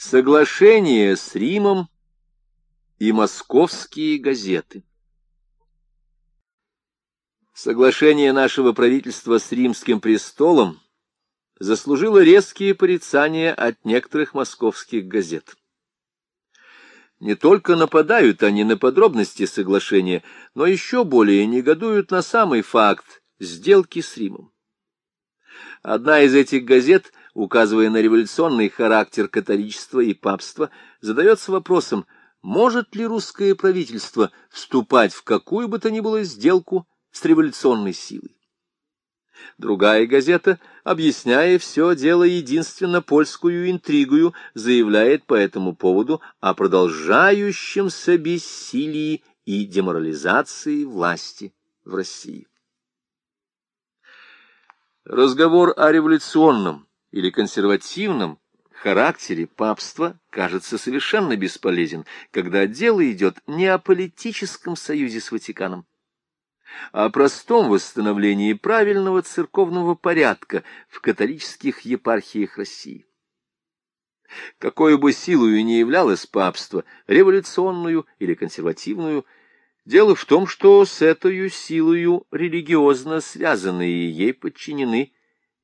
Соглашение с Римом и московские газеты Соглашение нашего правительства с римским престолом заслужило резкие порицания от некоторых московских газет. Не только нападают они на подробности соглашения, но еще более негодуют на самый факт сделки с Римом. Одна из этих газет, указывая на революционный характер католичества и папства, задается вопросом, может ли русское правительство вступать в какую бы то ни было сделку с революционной силой. Другая газета, объясняя все дело единственно польскую интригую, заявляет по этому поводу о продолжающемся бессилии и деморализации власти в России. Разговор о революционном или консервативном характере папства кажется совершенно бесполезен, когда дело идет не о политическом союзе с Ватиканом, о простом восстановлении правильного церковного порядка в католических епархиях России. Какой бы силою ни являлось папство, революционную или консервативную, дело в том, что с этой силою религиозно связанные ей подчинены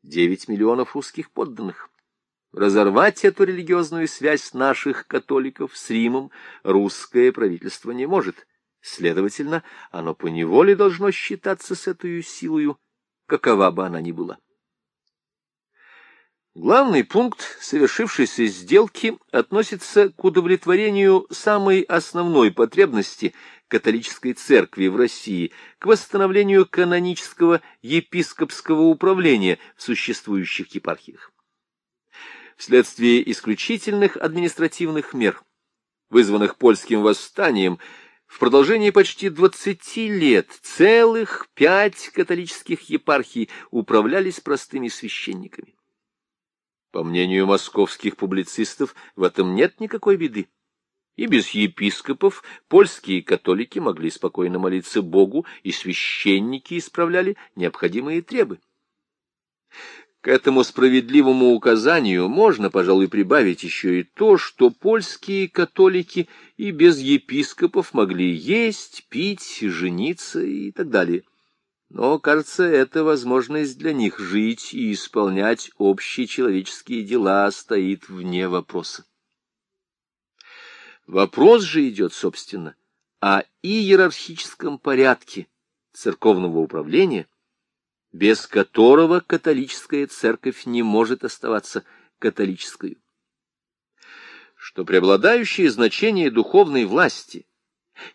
9 миллионов русских подданных. Разорвать эту религиозную связь наших католиков с Римом русское правительство не может – Следовательно, оно поневоле должно считаться с этой силою, какова бы она ни была. Главный пункт совершившейся сделки относится к удовлетворению самой основной потребности католической церкви в России, к восстановлению канонического епископского управления в существующих епархиях. Вследствие исключительных административных мер, вызванных польским восстанием, в продолжении почти двадцати лет целых пять католических епархий управлялись простыми священниками. По мнению московских публицистов, в этом нет никакой беды. И без епископов польские католики могли спокойно молиться Богу, и священники исправляли необходимые требы. К этому справедливому указанию можно, пожалуй, прибавить еще и то, что польские католики и без епископов могли есть, пить, жениться и так далее. Но, кажется, эта возможность для них жить и исполнять общие человеческие дела стоит вне вопроса. Вопрос же идет, собственно, о иерархическом порядке церковного управления – без которого католическая церковь не может оставаться католической. Что преобладающее значение духовной власти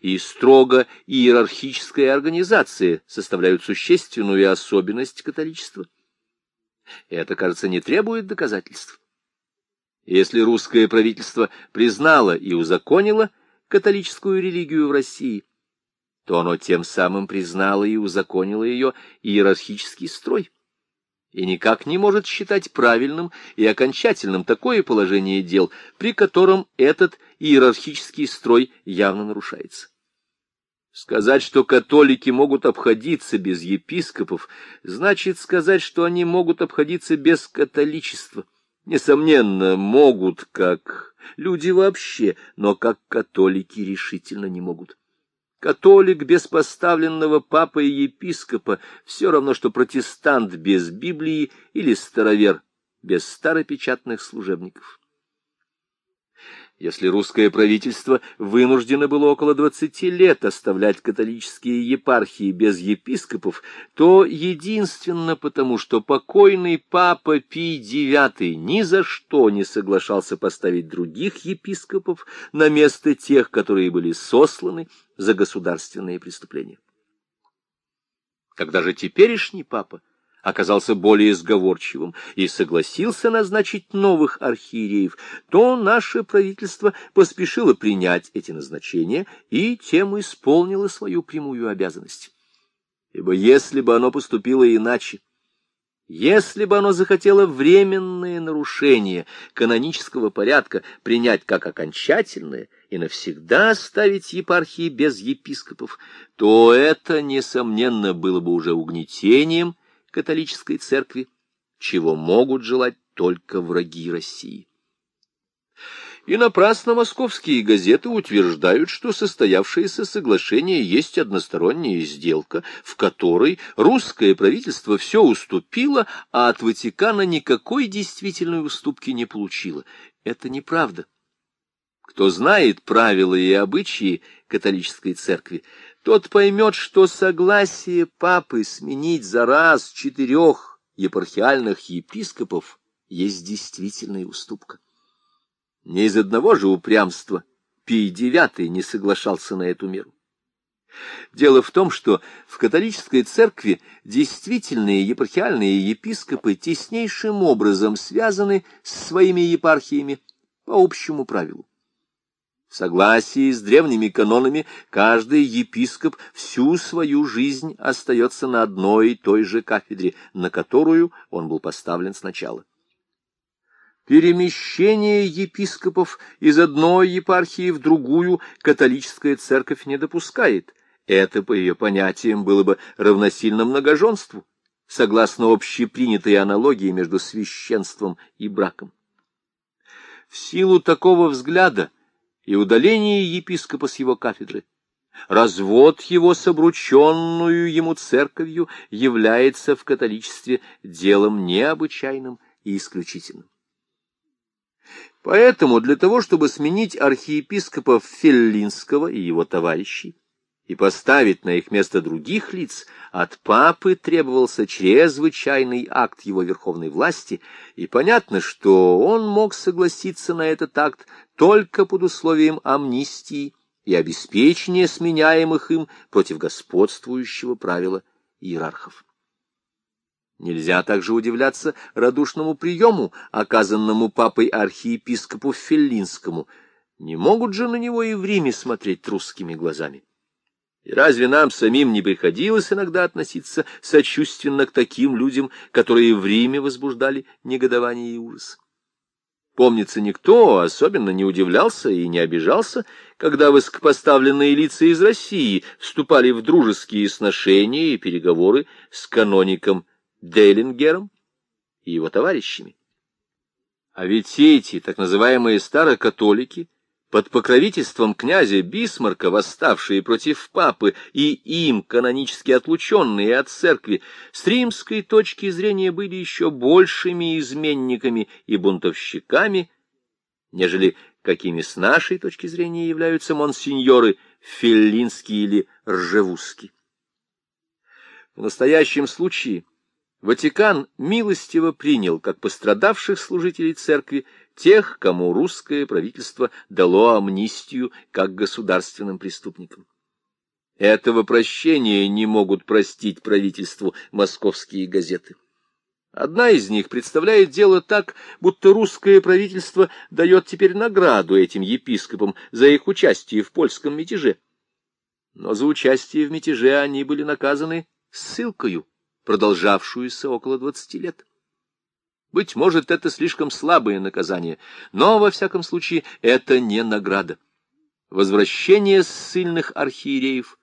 и строго иерархическая организация составляют существенную особенность католичества. Это, кажется, не требует доказательств. Если русское правительство признало и узаконило католическую религию в России, то оно тем самым признало и узаконило ее иерархический строй и никак не может считать правильным и окончательным такое положение дел, при котором этот иерархический строй явно нарушается. Сказать, что католики могут обходиться без епископов, значит сказать, что они могут обходиться без католичества. Несомненно, могут, как люди вообще, но как католики решительно не могут. Католик без поставленного папы и епископа все равно, что протестант без Библии или старовер без старопечатных служебников. Если русское правительство вынуждено было около двадцати лет оставлять католические епархии без епископов, то единственно потому, что покойный папа Пий IX ни за что не соглашался поставить других епископов на место тех, которые были сосланы за государственные преступления. Когда же теперешний папа оказался более сговорчивым и согласился назначить новых архиереев, то наше правительство поспешило принять эти назначения и тем исполнило свою прямую обязанность. Ибо если бы оно поступило иначе, если бы оно захотело временное нарушение канонического порядка принять как окончательное и навсегда оставить епархии без епископов, то это, несомненно, было бы уже угнетением католической церкви, чего могут желать только враги России. И напрасно московские газеты утверждают, что состоявшееся соглашение есть односторонняя сделка, в которой русское правительство все уступило, а от Ватикана никакой действительной уступки не получило. Это неправда. Кто знает правила и обычаи католической церкви, тот поймет, что согласие папы сменить за раз четырех епархиальных епископов есть действительная уступка. Не из одного же упрямства Пий IX не соглашался на эту меру. Дело в том, что в католической церкви действительные епархиальные епископы теснейшим образом связаны с своими епархиями по общему правилу. В согласии с древними канонами каждый епископ всю свою жизнь остается на одной и той же кафедре, на которую он был поставлен сначала. Перемещение епископов из одной епархии в другую католическая церковь не допускает. Это, по ее понятиям, было бы равносильно многоженству, согласно общепринятой аналогии между священством и браком. В силу такого взгляда и удаление епископа с его кафедры, развод его с обрученную ему церковью является в католичестве делом необычайным и исключительным. Поэтому для того, чтобы сменить архиепископа Феллинского и его товарищей и поставить на их место других лиц, от папы требовался чрезвычайный акт его верховной власти, и понятно, что он мог согласиться на этот акт только под условием амнистии и обеспечения сменяемых им против господствующего правила иерархов. Нельзя также удивляться радушному приему, оказанному папой архиепископу Феллинскому. Не могут же на него и в Риме смотреть русскими глазами. И разве нам самим не приходилось иногда относиться сочувственно к таким людям, которые в Риме возбуждали негодование и ужас? Помнится, никто особенно не удивлялся и не обижался, когда высокопоставленные лица из России вступали в дружеские сношения и переговоры с каноником Дейлингером и его товарищами. А ведь эти так называемые старокатолики, под покровительством князя Бисмарка, восставшие против папы и им канонически отлученные от церкви, с римской точки зрения были еще большими изменниками и бунтовщиками, нежели какими с нашей точки зрения являются монсеньоры Феллинский или Ржевузский. В настоящем случае Ватикан милостиво принял как пострадавших служителей церкви тех, кому русское правительство дало амнистию как государственным преступникам. Этого прощения не могут простить правительству московские газеты. Одна из них представляет дело так, будто русское правительство дает теперь награду этим епископам за их участие в польском мятеже. Но за участие в мятеже они были наказаны ссылкою продолжавшуюся около двадцати лет. Быть может, это слишком слабое наказание, но, во всяком случае, это не награда. Возвращение ссыльных архиереев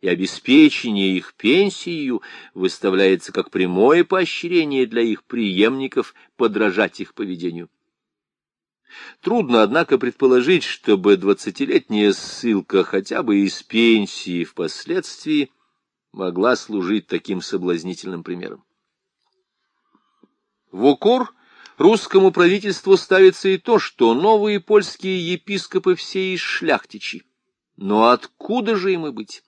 и обеспечение их пенсией выставляется как прямое поощрение для их преемников подражать их поведению. Трудно, однако, предположить, чтобы двадцатилетняя ссылка хотя бы из пенсии впоследствии могла служить таким соблазнительным примером. В укор русскому правительству ставится и то, что новые польские епископы все из шляхтичи. Но откуда же им и быть?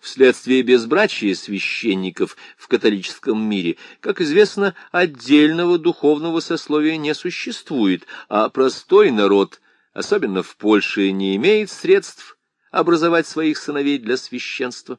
Вследствие безбрачия священников в католическом мире, как известно, отдельного духовного сословия не существует, а простой народ, особенно в Польше, не имеет средств образовать своих сыновей для священства.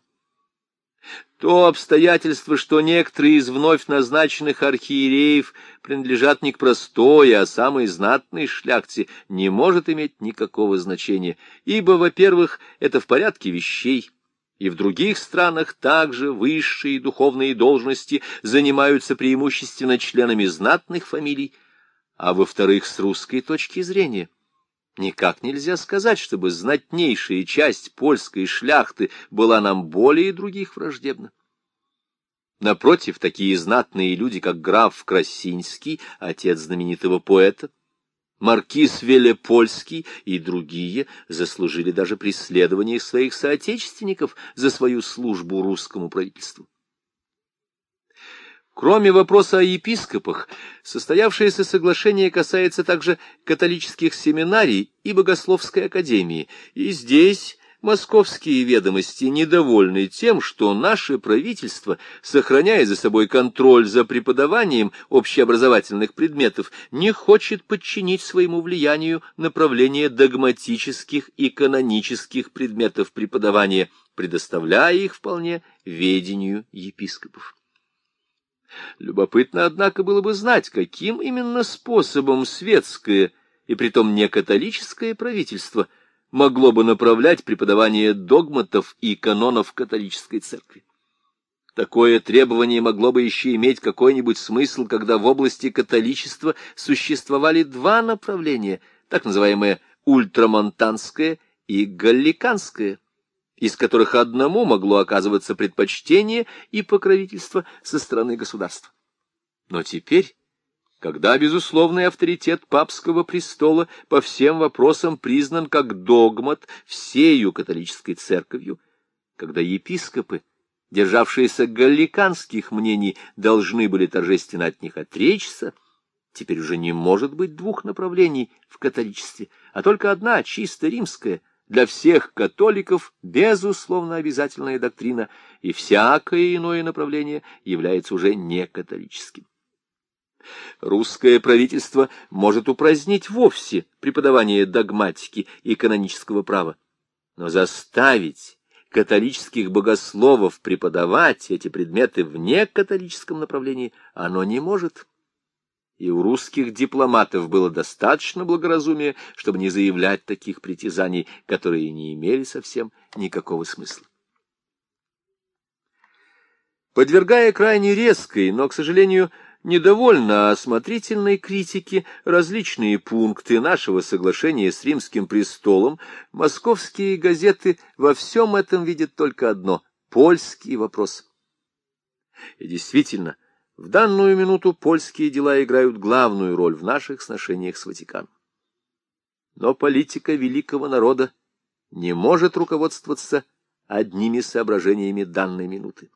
То обстоятельство, что некоторые из вновь назначенных архиереев принадлежат не к простой, а самой знатной шляхте, не может иметь никакого значения, ибо, во-первых, это в порядке вещей, и в других странах также высшие духовные должности занимаются преимущественно членами знатных фамилий, а во-вторых, с русской точки зрения – Никак нельзя сказать, чтобы знатнейшая часть польской шляхты была нам более других враждебна. Напротив, такие знатные люди, как граф Красинский, отец знаменитого поэта, Маркиз Велепольский и другие заслужили даже преследование своих соотечественников за свою службу русскому правительству. Кроме вопроса о епископах, состоявшееся соглашение касается также католических семинарий и богословской академии, и здесь московские ведомости недовольны тем, что наше правительство, сохраняя за собой контроль за преподаванием общеобразовательных предметов, не хочет подчинить своему влиянию направление догматических и канонических предметов преподавания, предоставляя их вполне ведению епископов. Любопытно, однако, было бы знать, каким именно способом светское и притом не католическое правительство – могло бы направлять преподавание догматов и канонов католической церкви. Такое требование могло бы еще иметь какой-нибудь смысл, когда в области католичества существовали два направления, так называемое ультрамонтанское и галликанское, из которых одному могло оказываться предпочтение и покровительство со стороны государства. Но теперь когда безусловный авторитет папского престола по всем вопросам признан как догмат всею католической церковью, когда епископы, державшиеся галликанских мнений, должны были торжественно от них отречься, теперь уже не может быть двух направлений в католичестве, а только одна, чисто римская, для всех католиков безусловно обязательная доктрина, и всякое иное направление является уже не католическим. Русское правительство может упразднить вовсе преподавание догматики и канонического права, но заставить католических богословов преподавать эти предметы в некатолическом направлении оно не может. И у русских дипломатов было достаточно благоразумия, чтобы не заявлять таких притязаний, которые не имели совсем никакого смысла. Подвергая крайне резкой, но, к сожалению, недовольно осмотрительной критики различные пункты нашего соглашения с римским престолом, московские газеты во всем этом видят только одно — польский вопрос. И действительно, в данную минуту польские дела играют главную роль в наших сношениях с Ватиканом. Но политика великого народа не может руководствоваться одними соображениями данной минуты.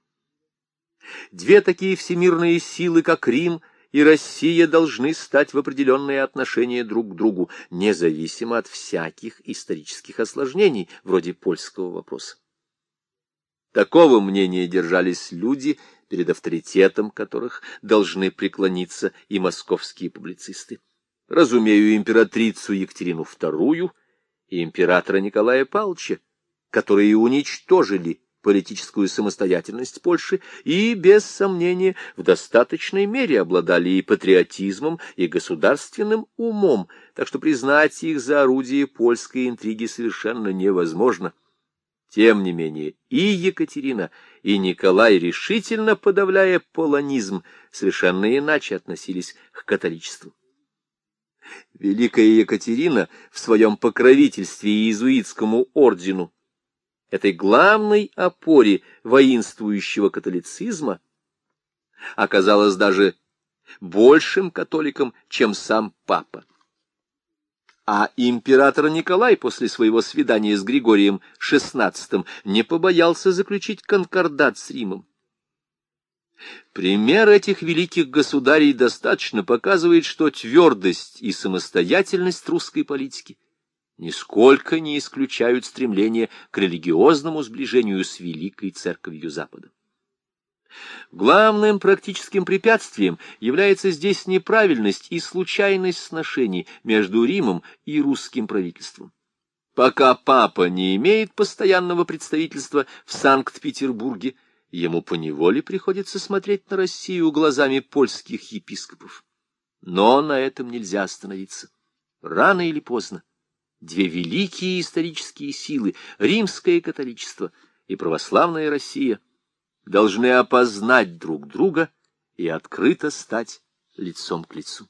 Две такие всемирные силы, как Рим и Россия, должны стать в определенные отношения друг к другу, независимо от всяких исторических осложнений, вроде польского вопроса. Такого мнения держались люди, перед авторитетом которых должны преклониться и московские публицисты. Разумею императрицу Екатерину II и императора Николая Павловича, которые уничтожили политическую самостоятельность Польши и, без сомнения, в достаточной мере обладали и патриотизмом, и государственным умом, так что признать их за орудие польской интриги совершенно невозможно. Тем не менее, и Екатерина, и Николай, решительно подавляя полонизм, совершенно иначе относились к католичеству. Великая Екатерина в своем покровительстве иезуитскому ордену этой главной опоре воинствующего католицизма, оказалась даже большим католиком, чем сам папа. А император Николай после своего свидания с Григорием XVI не побоялся заключить конкордат с Римом. Пример этих великих государей достаточно показывает, что твердость и самостоятельность русской политики нисколько не исключают стремление к религиозному сближению с Великой Церковью Запада. Главным практическим препятствием является здесь неправильность и случайность сношений между Римом и русским правительством. Пока папа не имеет постоянного представительства в Санкт-Петербурге, ему поневоле приходится смотреть на Россию глазами польских епископов. Но на этом нельзя остановиться. Рано или поздно две великие исторические силы, римское католичество и православная Россия, должны опознать друг друга и открыто стать лицом к лицу.